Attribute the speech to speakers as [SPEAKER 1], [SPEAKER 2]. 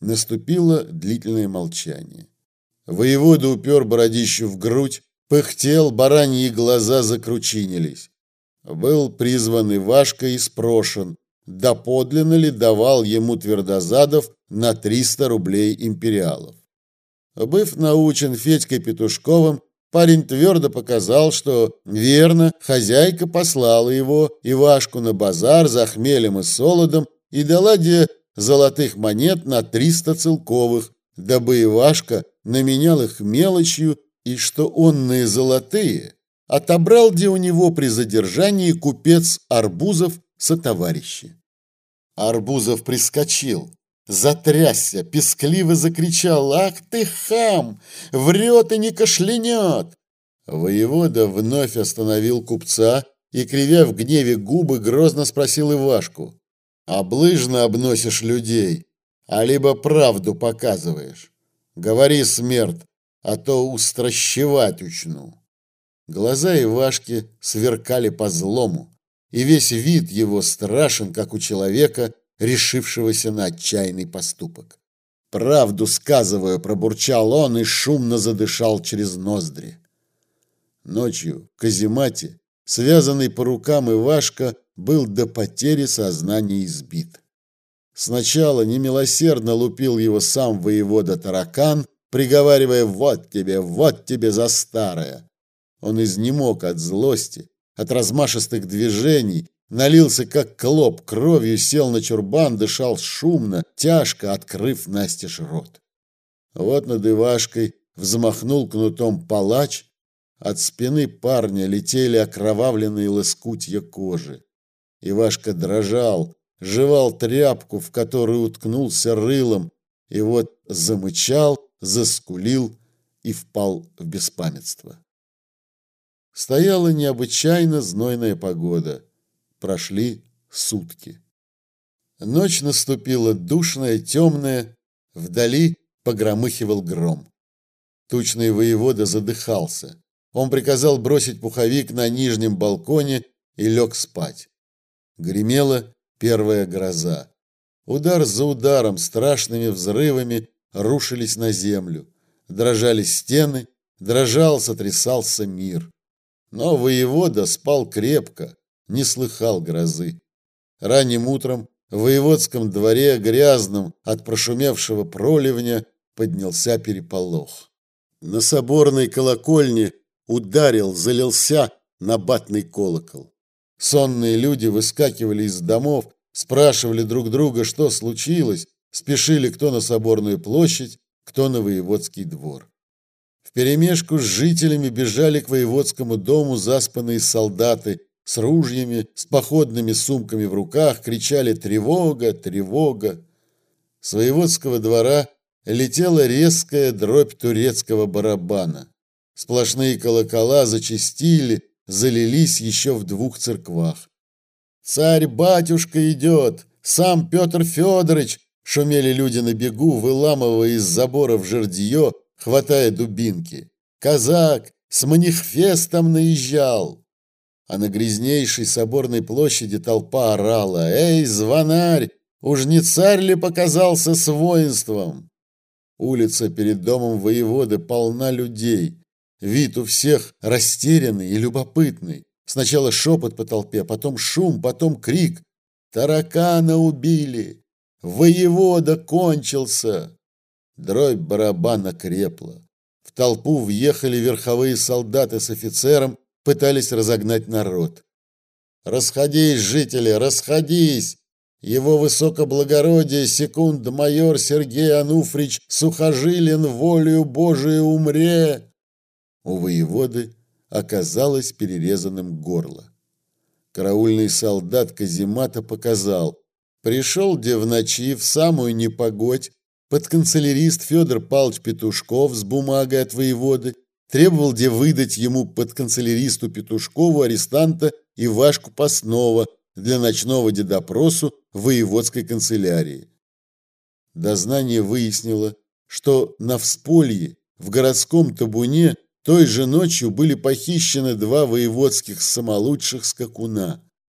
[SPEAKER 1] Наступило длительное молчание. Воевода упер бородищу в грудь, пыхтел, бараньи глаза закручинились. Был призван Ивашка и спрошен, доподлинно ли давал ему Твердозадов на 300 рублей империалов. Быв научен Федькой Петушковым, парень твердо показал, что верно, хозяйка послала его, Ивашку, на базар за хмелем и солодом и дала где золотых монет на 300 целковых, дабы Ивашка наменял их мелочью и что онные золотые отобрал где у него при задержании купец Арбузов со товарищи. Арбузов прискочил, затрясся, пескливо закричал «Ах ты хам! Врет и не кашлянет!» Воевода вновь остановил купца и, кривя в гневе губы, грозно спросил Ивашку Облыжно обносишь людей, а либо правду показываешь. Говори, смерть, а то устращевать учну. Глаза Ивашки сверкали по злому, и весь вид его страшен, как у человека, решившегося на отчаянный поступок. «Правду сказываю», — пробурчал он и шумно задышал через ноздри. Ночью в каземате, связанный по рукам Ивашка, был до потери сознания избит. Сначала немилосердно лупил его сам воевода Таракан, приговаривая «Вот тебе, вот тебе за старое!». Он изнемог от злости, от размашистых движений, налился как клоп кровью, сел на чурбан, дышал шумно, тяжко, открыв настежь рот. Вот над Ивашкой взмахнул кнутом палач, от спины парня летели окровавленные лоскутья кожи. Ивашка дрожал, жевал тряпку, в которую уткнулся рылом, и вот замычал, заскулил и впал в беспамятство. Стояла необычайно знойная погода. Прошли сутки. Ночь наступила душная, темная, вдали погромыхивал гром. Тучный воевода задыхался. Он приказал бросить пуховик на нижнем балконе и лег спать. Гремела первая гроза. Удар за ударом, страшными взрывами рушились на землю. Дрожали стены, дрожал, сотрясался мир. Но воевода спал крепко, не слыхал грозы. Ранним утром в воеводском дворе, грязном от прошумевшего проливня, поднялся переполох. На соборной колокольне ударил, залился набатный колокол. Сонные люди выскакивали из домов, спрашивали друг друга, что случилось, спешили кто на соборную площадь, кто на воеводский двор. Вперемешку с жителями бежали к воеводскому дому заспанные солдаты с ружьями, с походными сумками в руках, кричали «Тревога! Тревога!». С воеводского двора летела резкая дробь турецкого барабана. Сплошные колокола зачастили, залились еще в двух церквах. «Царь-батюшка идет! Сам Петр Федорович!» Шумели люди на бегу, выламывая из забора в жердье, хватая дубинки. «Казак с манифестом наезжал!» А на грязнейшей соборной площади толпа орала. «Эй, звонарь, уж не царь ли показался с воинством?» Улица перед домом воеводы полна людей. Вид у всех растерянный и любопытный. Сначала шепот по толпе, потом шум, потом крик. «Таракана убили! Воевода кончился!» Дробь барабана крепла. В толпу въехали верховые солдаты с офицером, пытались разогнать народ. «Расходись, жители, расходись! Его высокоблагородие секунд-майор Сергей Ануфрич Сухожилин волею Божию умре!» У воеводы оказалось перерезанным горло. Караульный солдат Казимата показал, пришел где в ночи в самую непогодь подканцелярист Федор Павлович Петушков с бумагой от воеводы, требовал где выдать ему подканцеляристу Петушкову арестанта Ивашку Паснова для ночного допросу в воеводской канцелярии. Дознание выяснило, что на всполье в городском табуне той же ночью были похищены два воеводских самолучших скакуна.